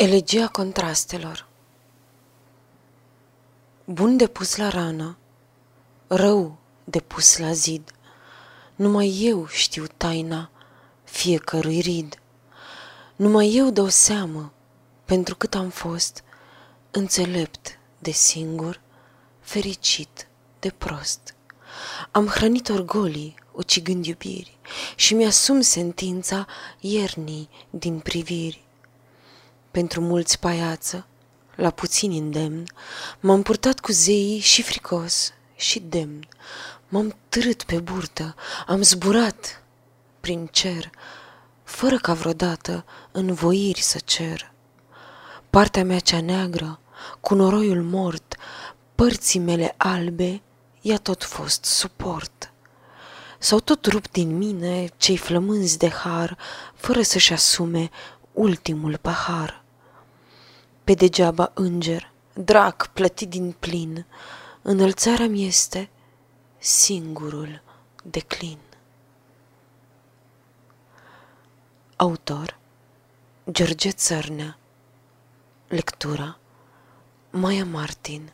Elegia contrastelor Bun de pus la rană, rău de pus la zid, Numai eu știu taina fiecărui rid. Numai eu dau seamă, pentru cât am fost Înțelept de singur, fericit de prost. Am hrănit orgolii, ucigând iubiri, Și mi-asum sentința iernii din priviri pentru mulți paiață, la puțin îndemn, m-am purtat cu zeii și fricos și demn. M-am târât pe burtă, am zburat prin cer, fără ca vreodată învoiri să cer. Partea mea cea neagră, cu noroiul mort, părții mele albe, i-a tot fost suport. S-au tot rupt din mine cei flămânzi de har, fără să-și asume ultimul pahar. Pe degeaba înger, drac plătit din plin, înălțarea-mi este singurul declin. Autor George Țărnea. Lectura Maia Martin